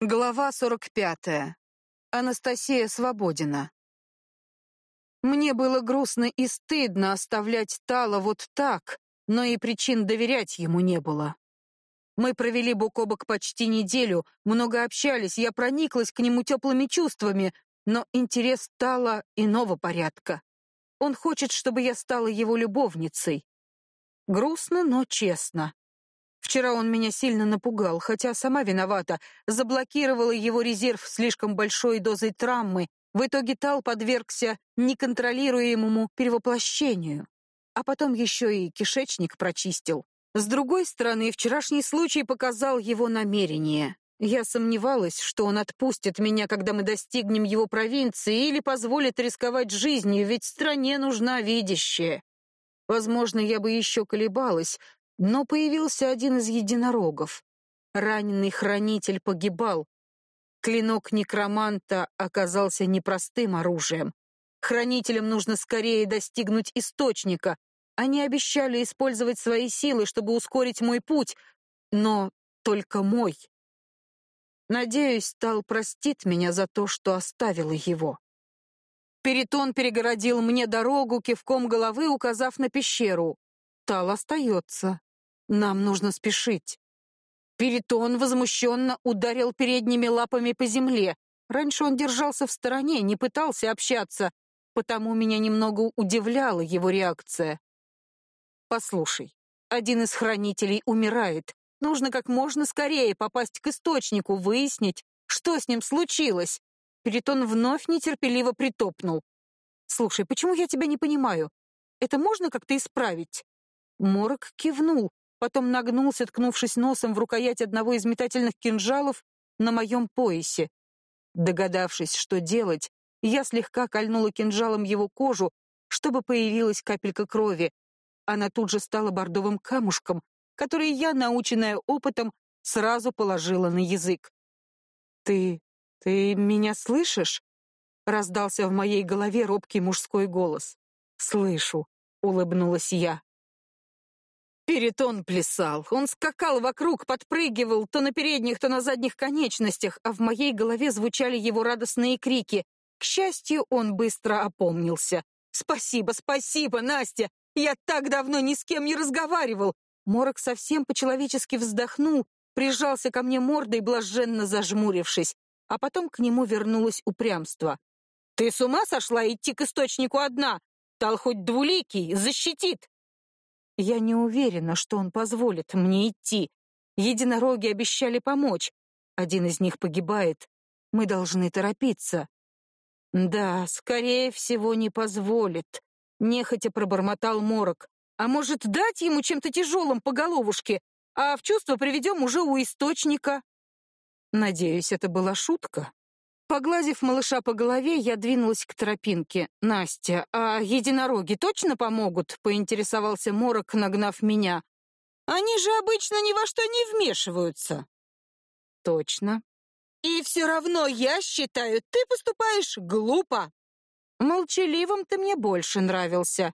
Глава 45. Анастасия Свободина. Мне было грустно и стыдно оставлять Тала вот так, но и причин доверять ему не было. Мы провели бок о бок почти неделю, много общались, я прониклась к нему теплыми чувствами, но интерес Тала иного порядка. Он хочет, чтобы я стала его любовницей. Грустно, но честно. Вчера он меня сильно напугал, хотя сама виновата, заблокировала его резерв слишком большой дозой травмы. В итоге Тал подвергся неконтролируемому перевоплощению. А потом еще и кишечник прочистил. С другой стороны, вчерашний случай показал его намерение. Я сомневалась, что он отпустит меня, когда мы достигнем его провинции, или позволит рисковать жизнью, ведь стране нужна видящая. Возможно, я бы еще колебалась, но появился один из единорогов. Раненый хранитель погибал. Клинок некроманта оказался непростым оружием. Хранителям нужно скорее достигнуть источника. Они обещали использовать свои силы, чтобы ускорить мой путь, но только мой. Надеюсь, Тал простит меня за то, что оставила его. Перитон перегородил мне дорогу, кивком головы указав на пещеру. Тал остается. Нам нужно спешить. Перитон возмущенно ударил передними лапами по земле. Раньше он держался в стороне, не пытался общаться, потому меня немного удивляла его реакция. Послушай, один из хранителей умирает. Нужно как можно скорее попасть к источнику, выяснить, что с ним случилось. Перитон вновь нетерпеливо притопнул. Слушай, почему я тебя не понимаю? Это можно как-то исправить? Морок кивнул, потом нагнулся, ткнувшись носом в рукоять одного из метательных кинжалов на моем поясе. Догадавшись, что делать, я слегка кольнула кинжалом его кожу, чтобы появилась капелька крови. Она тут же стала бордовым камушком, который я, наученная опытом, сразу положила на язык. «Ты... ты меня слышишь?» — раздался в моей голове робкий мужской голос. «Слышу», — улыбнулась я. Перетон плясал. Он скакал вокруг, подпрыгивал то на передних, то на задних конечностях, а в моей голове звучали его радостные крики. К счастью, он быстро опомнился. «Спасибо, спасибо, Настя! Я так давно ни с кем не разговаривал!» Морок совсем по-человечески вздохнул, прижался ко мне мордой, блаженно зажмурившись, а потом к нему вернулось упрямство. «Ты с ума сошла идти к источнику одна? Тал хоть двуликий, защитит!» Я не уверена, что он позволит мне идти. Единороги обещали помочь. Один из них погибает. Мы должны торопиться. Да, скорее всего, не позволит. Нехотя пробормотал Морок. А может, дать ему чем-то тяжелым по головушке, а в чувство приведем уже у источника? Надеюсь, это была шутка. Погладив малыша по голове, я двинулась к тропинке. «Настя, а единороги точно помогут?» — поинтересовался Морок, нагнав меня. «Они же обычно ни во что не вмешиваются». «Точно». «И все равно, я считаю, ты поступаешь глупо». «Молчаливым ты мне больше нравился».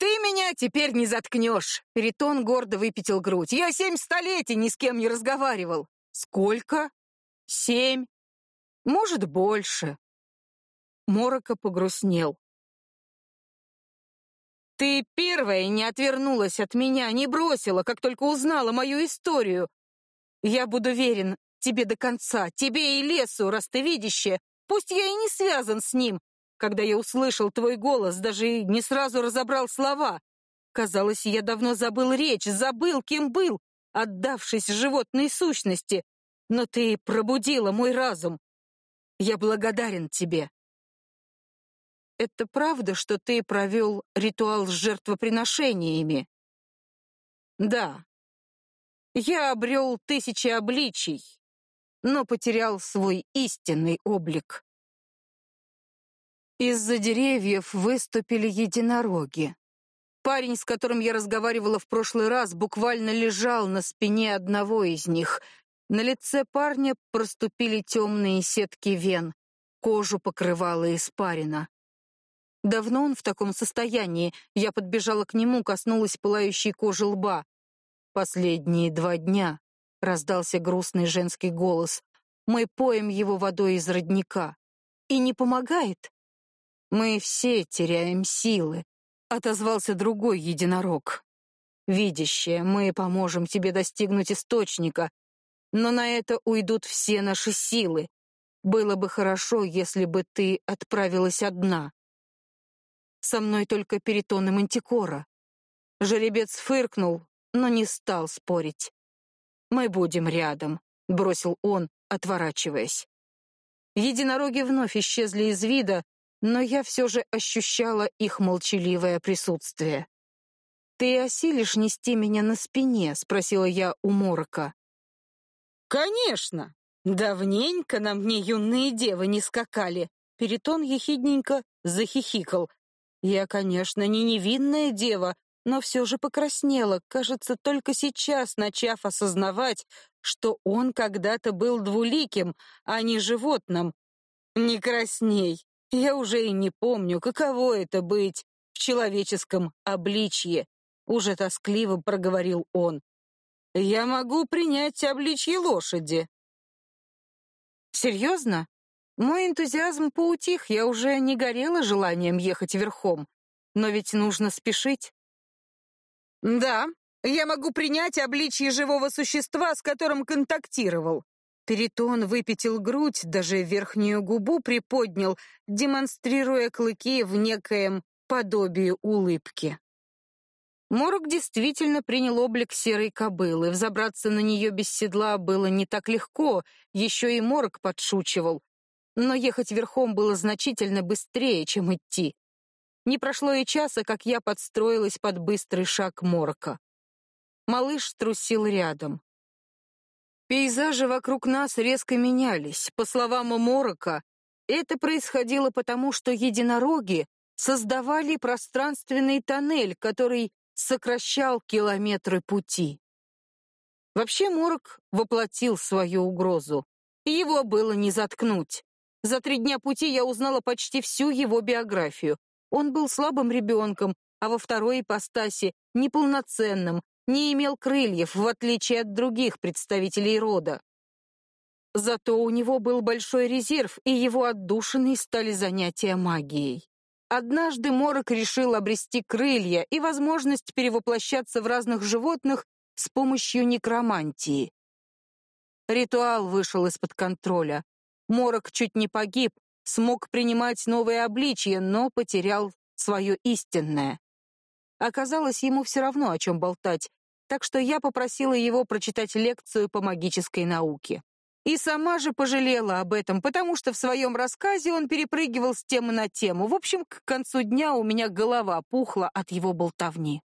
«Ты меня теперь не заткнешь!» Перитон гордо выпятил грудь. «Я семь столетий ни с кем не разговаривал». «Сколько?» «Семь. Может, больше. Морока погрустнел. Ты первая не отвернулась от меня, не бросила, как только узнала мою историю. Я буду верен тебе до конца, тебе и лесу, раз ты видящая. Пусть я и не связан с ним. Когда я услышал твой голос, даже не сразу разобрал слова. Казалось, я давно забыл речь, забыл, кем был, отдавшись животной сущности. Но ты пробудила мой разум. Я благодарен тебе. Это правда, что ты провел ритуал с жертвоприношениями? Да. Я обрел тысячи обличий, но потерял свой истинный облик. Из-за деревьев выступили единороги. Парень, с которым я разговаривала в прошлый раз, буквально лежал на спине одного из них — на лице парня проступили темные сетки вен, кожу покрывала испарина. Давно он в таком состоянии. Я подбежала к нему, коснулась пылающей кожи лба. Последние два дня раздался грустный женский голос. Мы поем его водой из родника. И не помогает. Мы все теряем силы, отозвался другой единорог. Видящее, мы поможем тебе достигнуть источника, но на это уйдут все наши силы. Было бы хорошо, если бы ты отправилась одна. Со мной только Перитон и Мантикора. Жеребец фыркнул, но не стал спорить. Мы будем рядом, бросил он, отворачиваясь. Единороги вновь исчезли из вида, но я все же ощущала их молчаливое присутствие. Ты осилишь нести меня на спине, спросила я у Морока. Конечно. Давненько на мне юные девы не скакали. Перитон ехидненько захихикал. Я, конечно, не невинная дева, но все же покраснела, кажется, только сейчас начав осознавать, что он когда-то был двуликим, а не животным. Не красней. Я уже и не помню, каково это быть в человеческом обличье, уже тоскливо проговорил он. Я могу принять обличье лошади. Серьезно? Мой энтузиазм поутих, я уже не горела желанием ехать верхом. Но ведь нужно спешить. Да, я могу принять обличье живого существа, с которым контактировал. Перитон выпятил грудь, даже верхнюю губу приподнял, демонстрируя клыки в некоем подобии улыбки. Морок действительно принял облик серой кобылы. Взобраться на нее без седла было не так легко, еще и Морок подшучивал. Но ехать верхом было значительно быстрее, чем идти. Не прошло и часа, как я подстроилась под быстрый шаг Морока. Малыш трусил рядом. Пейзажи вокруг нас резко менялись. По словам Морока, это происходило потому, что единороги создавали пространственный тоннель, который сокращал километры пути. Вообще Морок воплотил свою угрозу. Его было не заткнуть. За три дня пути я узнала почти всю его биографию. Он был слабым ребенком, а во второй ипостаси — неполноценным, не имел крыльев, в отличие от других представителей рода. Зато у него был большой резерв, и его отдушиной стали занятия магией. Однажды Морок решил обрести крылья и возможность перевоплощаться в разных животных с помощью некромантии. Ритуал вышел из-под контроля. Морок чуть не погиб, смог принимать новые обличья, но потерял свое истинное. Оказалось, ему все равно о чем болтать, так что я попросила его прочитать лекцию по магической науке. И сама же пожалела об этом, потому что в своем рассказе он перепрыгивал с темы на тему. В общем, к концу дня у меня голова пухла от его болтовни.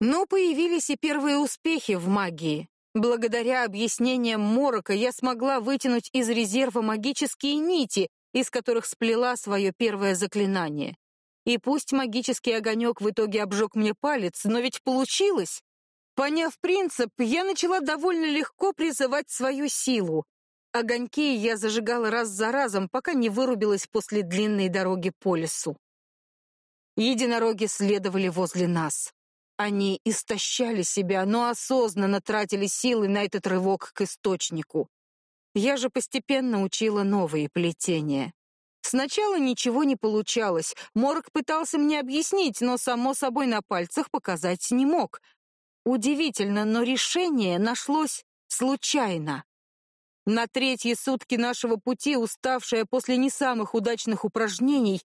Но появились и первые успехи в магии. Благодаря объяснениям Морока я смогла вытянуть из резерва магические нити, из которых сплела свое первое заклинание. И пусть магический огонек в итоге обжег мне палец, но ведь получилось. Поняв принцип, я начала довольно легко призывать свою силу. Огоньки я зажигала раз за разом, пока не вырубилась после длинной дороги по лесу. Единороги следовали возле нас. Они истощали себя, но осознанно тратили силы на этот рывок к источнику. Я же постепенно учила новые плетения. Сначала ничего не получалось. Морг пытался мне объяснить, но само собой на пальцах показать не мог. Удивительно, но решение нашлось случайно. На третьи сутки нашего пути, уставшая после не самых удачных упражнений,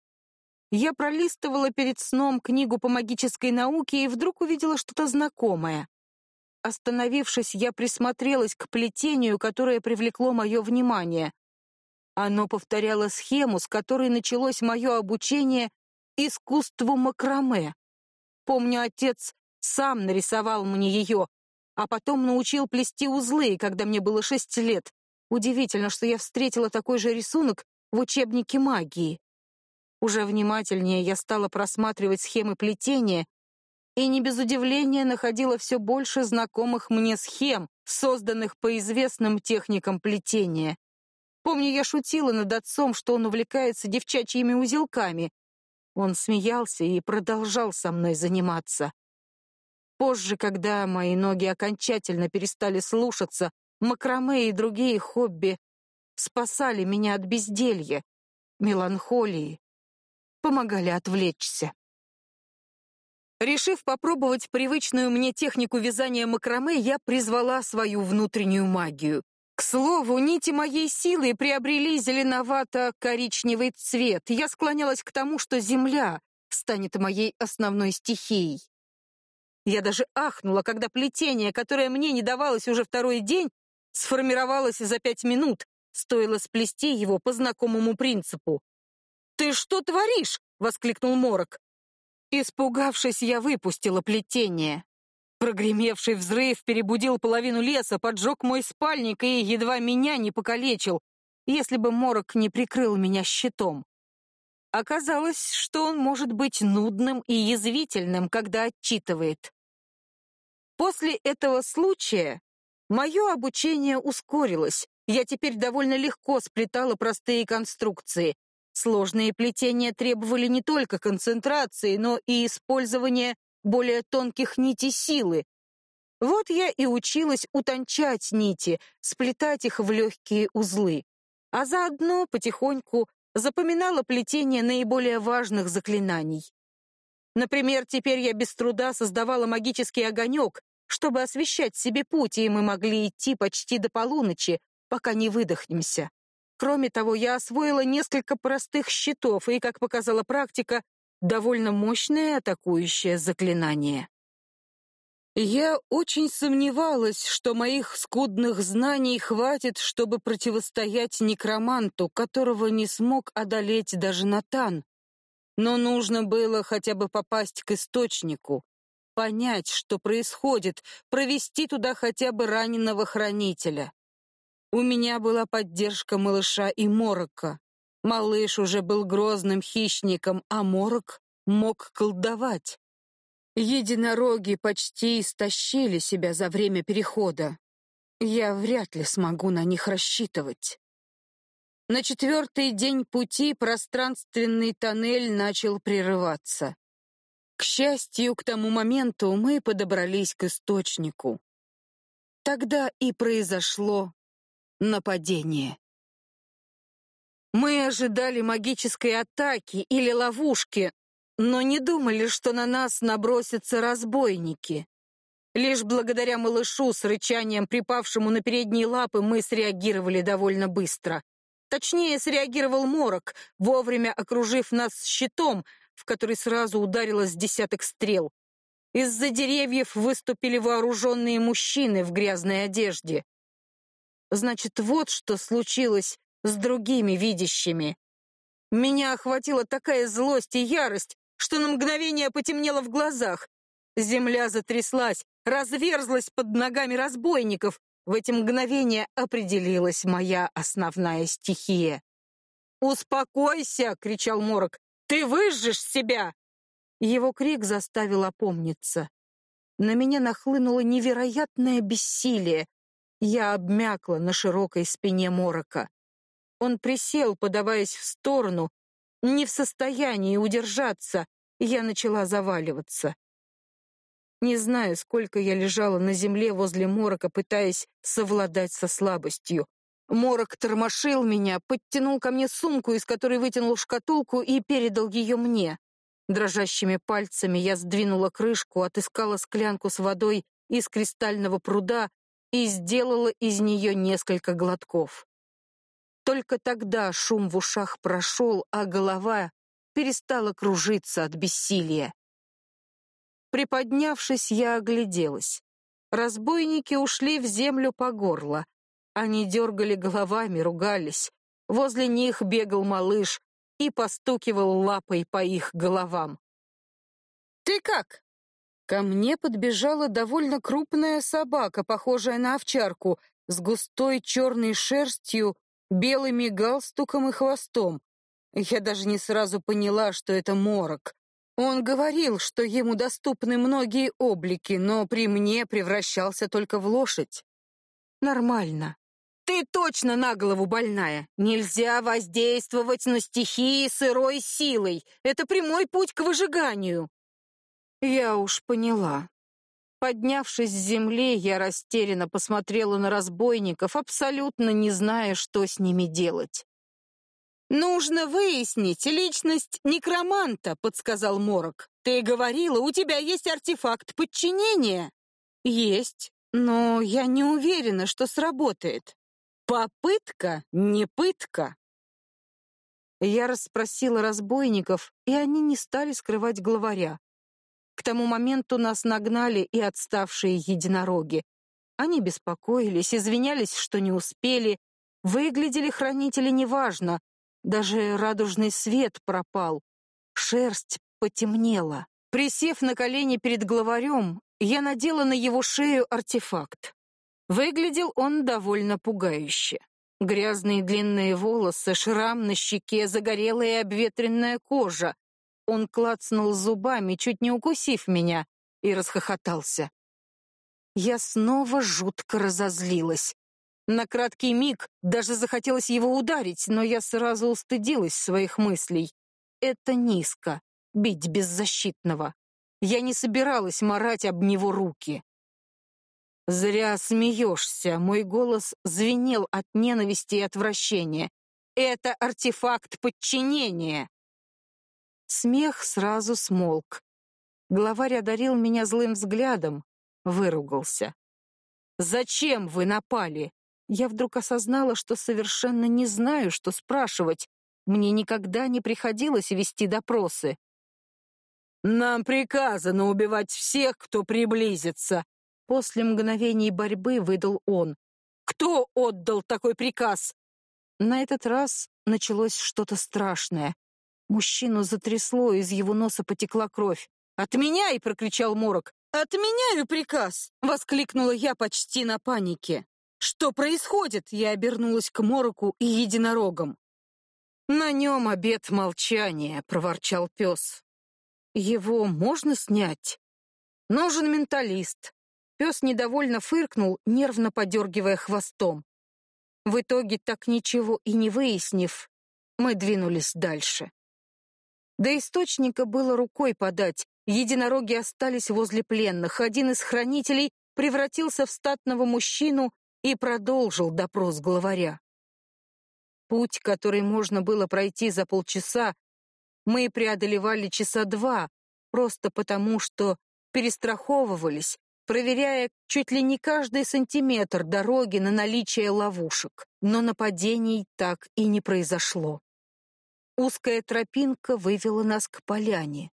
я пролистывала перед сном книгу по магической науке и вдруг увидела что-то знакомое. Остановившись, я присмотрелась к плетению, которое привлекло мое внимание. Оно повторяло схему, с которой началось мое обучение искусству макраме. Помню, отец сам нарисовал мне ее, а потом научил плести узлы, когда мне было шесть лет. Удивительно, что я встретила такой же рисунок в учебнике магии. Уже внимательнее я стала просматривать схемы плетения и не без удивления находила все больше знакомых мне схем, созданных по известным техникам плетения. Помню, я шутила над отцом, что он увлекается девчачьими узелками. Он смеялся и продолжал со мной заниматься. Позже, когда мои ноги окончательно перестали слушаться, макраме и другие хобби спасали меня от безделья, меланхолии, помогали отвлечься. Решив попробовать привычную мне технику вязания макраме, я призвала свою внутреннюю магию. К слову, нити моей силы приобрели зеленовато-коричневый цвет. Я склонялась к тому, что земля станет моей основной стихией. Я даже ахнула, когда плетение, которое мне не давалось уже второй день, сформировалось за пять минут, стоило сплести его по знакомому принципу. «Ты что творишь?» — воскликнул Морок. Испугавшись, я выпустила плетение. Прогремевший взрыв перебудил половину леса, поджег мой спальник и едва меня не покалечил, если бы морок не прикрыл меня щитом. Оказалось, что он может быть нудным и язвительным, когда отчитывает. После этого случая мое обучение ускорилось. Я теперь довольно легко сплетала простые конструкции, Сложные плетения требовали не только концентрации, но и использования более тонких нитей силы. Вот я и училась утончать нити, сплетать их в легкие узлы, а заодно потихоньку запоминала плетение наиболее важных заклинаний. Например, теперь я без труда создавала магический огонек, чтобы освещать себе путь, и мы могли идти почти до полуночи, пока не выдохнемся. Кроме того, я освоила несколько простых щитов и, как показала практика, довольно мощное атакующее заклинание. Я очень сомневалась, что моих скудных знаний хватит, чтобы противостоять некроманту, которого не смог одолеть даже Натан. Но нужно было хотя бы попасть к источнику, понять, что происходит, провести туда хотя бы раненого хранителя. У меня была поддержка малыша и Морока. Малыш уже был грозным хищником, а Морок мог колдовать. Единороги почти истощили себя за время перехода. Я вряд ли смогу на них рассчитывать. На четвертый день пути пространственный тоннель начал прерываться. К счастью, к тому моменту мы подобрались к источнику. Тогда и произошло нападение. Мы ожидали магической атаки или ловушки, но не думали, что на нас набросятся разбойники. Лишь благодаря малышу с рычанием, припавшему на передние лапы, мы среагировали довольно быстро. Точнее, среагировал Морок, вовремя окружив нас щитом, в который сразу ударилось десяток стрел. Из-за деревьев выступили вооруженные мужчины в грязной одежде. Значит, вот что случилось с другими видящими. Меня охватила такая злость и ярость, что на мгновение потемнело в глазах. Земля затряслась, разверзлась под ногами разбойников. В эти мгновения определилась моя основная стихия. «Успокойся!» — кричал Морок. «Ты выжжешь себя!» Его крик заставил опомниться. На меня нахлынуло невероятное бессилие. Я обмякла на широкой спине Морока. Он присел, подаваясь в сторону, не в состоянии удержаться, я начала заваливаться. Не знаю, сколько я лежала на земле возле Морока, пытаясь совладать со слабостью. Морок тормошил меня, подтянул ко мне сумку, из которой вытянул шкатулку и передал ее мне. Дрожащими пальцами я сдвинула крышку, отыскала склянку с водой из кристального пруда и сделала из нее несколько глотков. Только тогда шум в ушах прошел, а голова перестала кружиться от бессилия. Приподнявшись, я огляделась. Разбойники ушли в землю по горло. Они дергали головами, ругались. Возле них бегал малыш и постукивал лапой по их головам. «Ты как?» Ко мне подбежала довольно крупная собака, похожая на овчарку, с густой черной шерстью, белыми галстуком и хвостом. Я даже не сразу поняла, что это морок. Он говорил, что ему доступны многие облики, но при мне превращался только в лошадь. Нормально. Ты точно на голову больная. Нельзя воздействовать на стихии сырой силой. Это прямой путь к выжиганию. Я уж поняла. Поднявшись с земли, я растерянно посмотрела на разбойников, абсолютно не зная, что с ними делать. «Нужно выяснить личность некроманта», — подсказал Морок. «Ты говорила, у тебя есть артефакт подчинения». «Есть, но я не уверена, что сработает». «Попытка не пытка». Я расспросила разбойников, и они не стали скрывать главаря. К тому моменту нас нагнали и отставшие единороги. Они беспокоились, извинялись, что не успели. Выглядели хранители неважно. Даже радужный свет пропал. Шерсть потемнела. Присев на колени перед главарем, я надела на его шею артефакт. Выглядел он довольно пугающе. Грязные длинные волосы, шрам на щеке, загорелая обветренная кожа. Он клацнул зубами, чуть не укусив меня, и расхохотался. Я снова жутко разозлилась. На краткий миг даже захотелось его ударить, но я сразу устыдилась своих мыслей. Это низко — бить беззащитного. Я не собиралась марать об него руки. «Зря смеешься», — мой голос звенел от ненависти и отвращения. «Это артефакт подчинения!» Смех сразу смолк. Главарь одарил меня злым взглядом, выругался. «Зачем вы напали?» Я вдруг осознала, что совершенно не знаю, что спрашивать. Мне никогда не приходилось вести допросы. «Нам приказано убивать всех, кто приблизится», — после мгновений борьбы выдал он. «Кто отдал такой приказ?» На этот раз началось что-то страшное. Мужчину затрясло, из его носа потекла кровь. «Отменяй!» — прокричал Морок. «Отменяю приказ!» — воскликнула я почти на панике. «Что происходит?» — я обернулась к Мороку и единорогам. «На нем обед молчания», — проворчал пес. «Его можно снять?» «Нужен менталист». Пес недовольно фыркнул, нервно подергивая хвостом. В итоге, так ничего и не выяснив, мы двинулись дальше. До источника было рукой подать. Единороги остались возле пленных. Один из хранителей превратился в статного мужчину и продолжил допрос главаря. Путь, который можно было пройти за полчаса, мы преодолевали часа два, просто потому, что перестраховывались, проверяя чуть ли не каждый сантиметр дороги на наличие ловушек. Но нападений так и не произошло. Узкая тропинка вывела нас к поляне.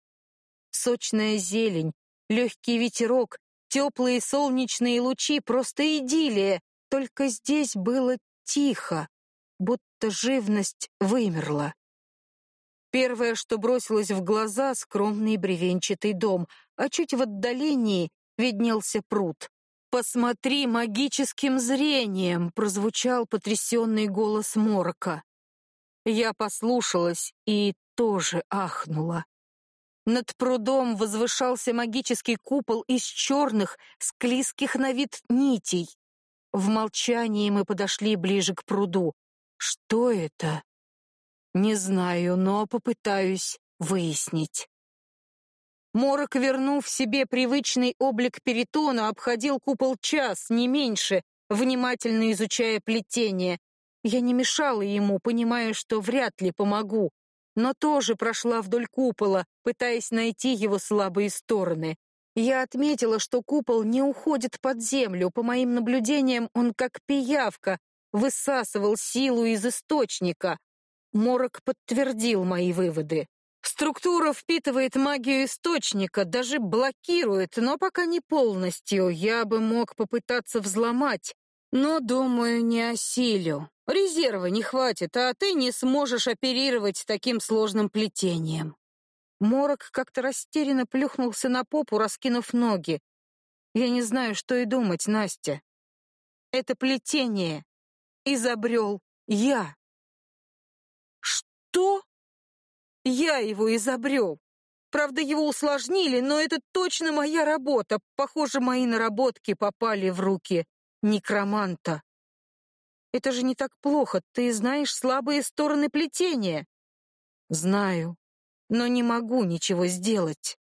Сочная зелень, легкий ветерок, теплые солнечные лучи, просто идиллия. Только здесь было тихо, будто живность вымерла. Первое, что бросилось в глаза, скромный бревенчатый дом, а чуть в отдалении виднелся пруд. «Посмотри магическим зрением!» — прозвучал потрясенный голос Морока. Я послушалась и тоже ахнула. Над прудом возвышался магический купол из черных, склизких на вид нитей. В молчании мы подошли ближе к пруду. Что это? Не знаю, но попытаюсь выяснить. Морок, вернув себе привычный облик перитона, обходил купол час, не меньше, внимательно изучая плетение, я не мешала ему, понимая, что вряд ли помогу, но тоже прошла вдоль купола, пытаясь найти его слабые стороны. Я отметила, что купол не уходит под землю. По моим наблюдениям, он как пиявка высасывал силу из источника. Морок подтвердил мои выводы. Структура впитывает магию источника, даже блокирует, но пока не полностью. Я бы мог попытаться взломать, но, думаю, не осилю. Резерва не хватит, а ты не сможешь оперировать таким сложным плетением. Морок как-то растерянно плюхнулся на попу, раскинув ноги. Я не знаю, что и думать, Настя. Это плетение изобрел я. Что? Я его изобрел. Правда, его усложнили, но это точно моя работа. Похоже, мои наработки попали в руки некроманта. Это же не так плохо. Ты знаешь слабые стороны плетения. Знаю, но не могу ничего сделать.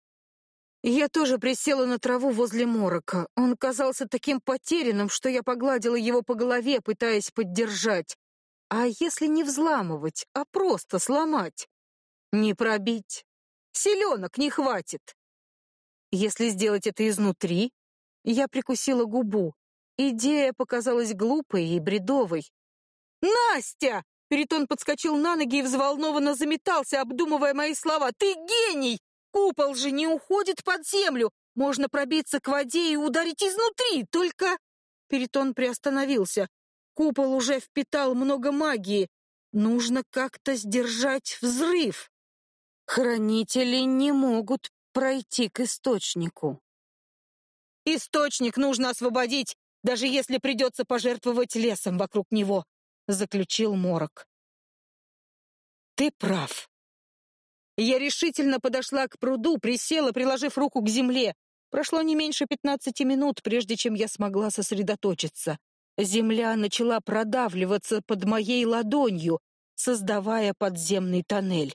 Я тоже присела на траву возле морока. Он казался таким потерянным, что я погладила его по голове, пытаясь поддержать. А если не взламывать, а просто сломать? Не пробить. Селенок не хватит. Если сделать это изнутри, я прикусила губу. Идея показалась глупой и бредовой. «Настя!» Перитон подскочил на ноги и взволнованно заметался, обдумывая мои слова. «Ты гений! Купол же не уходит под землю! Можно пробиться к воде и ударить изнутри, только...» Перитон приостановился. Купол уже впитал много магии. Нужно как-то сдержать взрыв. Хранители не могут пройти к источнику. «Источник нужно освободить, даже если придется пожертвовать лесом вокруг него», — заключил Морок. «Ты прав». Я решительно подошла к пруду, присела, приложив руку к земле. Прошло не меньше пятнадцати минут, прежде чем я смогла сосредоточиться. Земля начала продавливаться под моей ладонью, создавая подземный тоннель.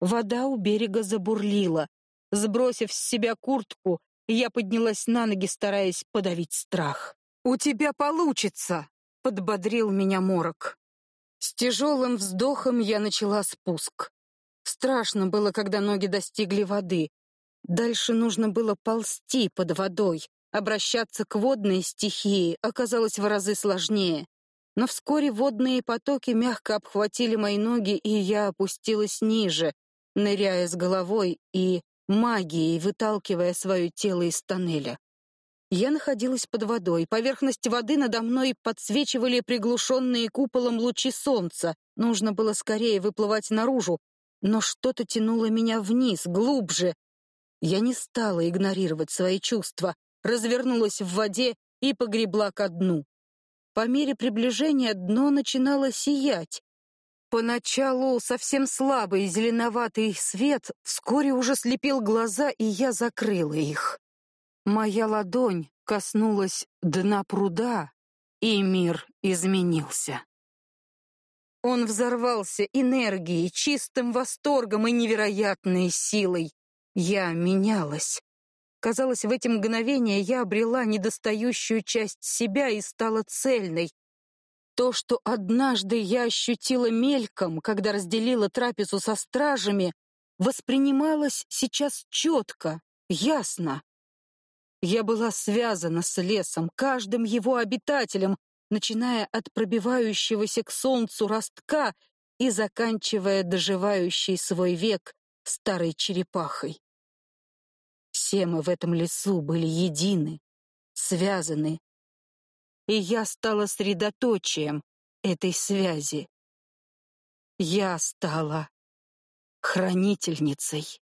Вода у берега забурлила. Сбросив с себя куртку, я поднялась на ноги, стараясь подавить страх. «У тебя получится!» — подбодрил меня Морок. С тяжелым вздохом я начала спуск. Страшно было, когда ноги достигли воды. Дальше нужно было ползти под водой. Обращаться к водной стихии оказалось в разы сложнее. Но вскоре водные потоки мягко обхватили мои ноги, и я опустилась ниже, ныряя с головой и магией выталкивая свое тело из тоннеля. Я находилась под водой. Поверхность воды надо мной подсвечивали приглушенные куполом лучи солнца. Нужно было скорее выплывать наружу, но что-то тянуло меня вниз, глубже. Я не стала игнорировать свои чувства, развернулась в воде и погребла ко дну. По мере приближения дно начинало сиять. Поначалу совсем слабый зеленоватый свет вскоре уже слепил глаза, и я закрыла их. Моя ладонь коснулась дна пруда, и мир изменился. Он взорвался энергией, чистым восторгом и невероятной силой. Я менялась. Казалось, в эти мгновения я обрела недостающую часть себя и стала цельной, то, что однажды я ощутила мельком, когда разделила трапезу со стражами, воспринималось сейчас четко, ясно. Я была связана с лесом, каждым его обитателем, начиная от пробивающегося к солнцу ростка и заканчивая доживающей свой век старой черепахой. Все мы в этом лесу были едины, связаны и я стала средоточием этой связи. Я стала хранительницей.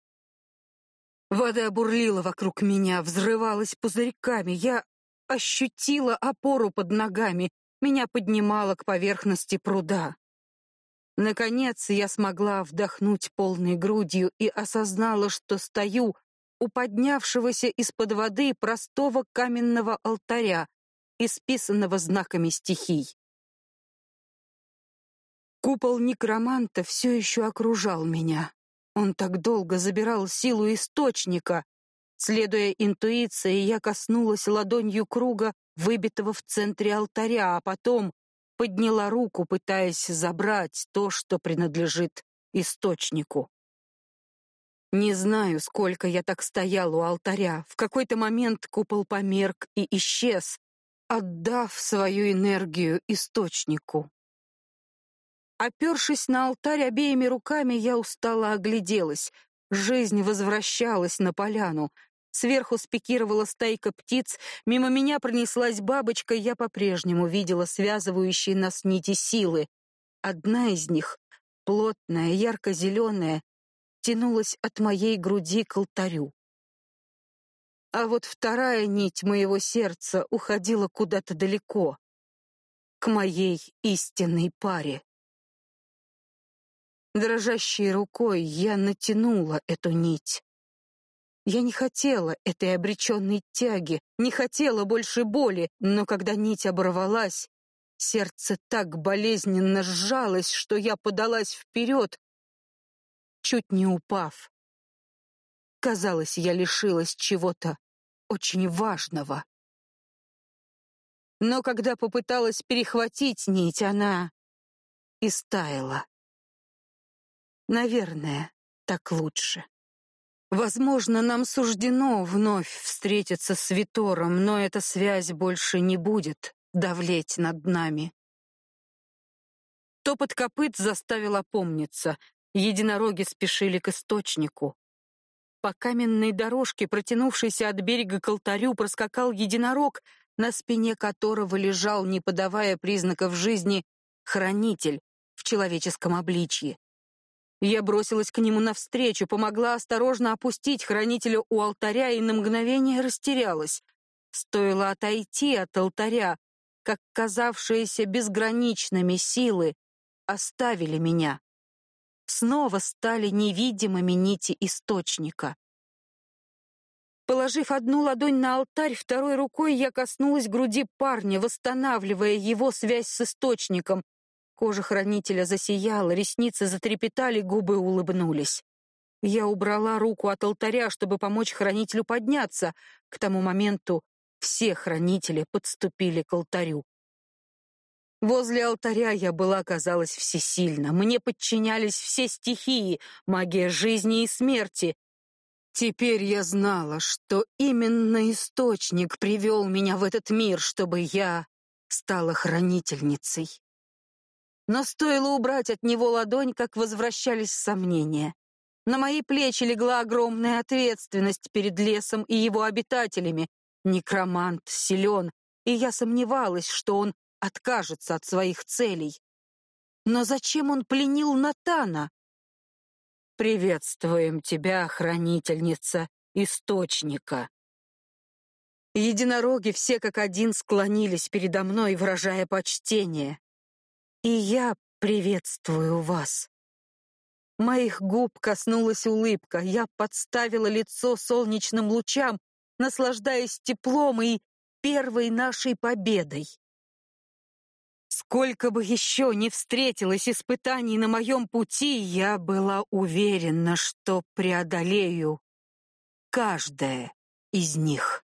Вода бурлила вокруг меня, взрывалась пузырьками. Я ощутила опору под ногами, меня поднимало к поверхности пруда. Наконец я смогла вдохнуть полной грудью и осознала, что стою у поднявшегося из-под воды простого каменного алтаря, исписанного знаками стихий. Купол некроманта все еще окружал меня. Он так долго забирал силу источника. Следуя интуиции, я коснулась ладонью круга, выбитого в центре алтаря, а потом подняла руку, пытаясь забрать то, что принадлежит источнику. Не знаю, сколько я так стоял у алтаря. В какой-то момент купол померк и исчез, отдав свою энергию источнику. Опершись на алтарь обеими руками, я устало огляделась. Жизнь возвращалась на поляну. Сверху спикировала стайка птиц, мимо меня пронеслась бабочка, я по-прежнему видела связывающие нас нити силы. Одна из них, плотная, ярко-зеленая, тянулась от моей груди к алтарю а вот вторая нить моего сердца уходила куда-то далеко, к моей истинной паре. Дрожащей рукой я натянула эту нить. Я не хотела этой обреченной тяги, не хотела больше боли, но когда нить оборвалась, Сердце так болезненно сжалось, что я подалась вперед, чуть не упав. Казалось, я лишилась чего-то очень важного. Но когда попыталась перехватить нить, она истаяла. Наверное, так лучше. Возможно, нам суждено вновь встретиться с Витором, но эта связь больше не будет давлеть над нами. Топот копыт заставил опомниться. Единороги спешили к источнику. По каменной дорожке, протянувшейся от берега к алтарю, проскакал единорог, на спине которого лежал, не подавая признаков жизни, хранитель в человеческом обличье. Я бросилась к нему навстречу, помогла осторожно опустить хранителя у алтаря и на мгновение растерялась. Стоило отойти от алтаря, как казавшиеся безграничными силы оставили меня. Снова стали невидимыми нити источника. Положив одну ладонь на алтарь, второй рукой я коснулась груди парня, восстанавливая его связь с источником, Кожа хранителя засияла, ресницы затрепетали, губы улыбнулись. Я убрала руку от алтаря, чтобы помочь хранителю подняться. К тому моменту все хранители подступили к алтарю. Возле алтаря я была, казалось, всесильна. Мне подчинялись все стихии, магия жизни и смерти. Теперь я знала, что именно источник привел меня в этот мир, чтобы я стала хранительницей. Но стоило убрать от него ладонь, как возвращались сомнения. На мои плечи легла огромная ответственность перед лесом и его обитателями. Некромант силен, и я сомневалась, что он откажется от своих целей. Но зачем он пленил Натана? «Приветствуем тебя, хранительница Источника». Единороги все как один склонились передо мной, выражая почтение. И я приветствую вас. Моих губ коснулась улыбка. Я подставила лицо солнечным лучам, наслаждаясь теплом и первой нашей победой. Сколько бы еще не встретилось испытаний на моем пути, я была уверена, что преодолею каждое из них.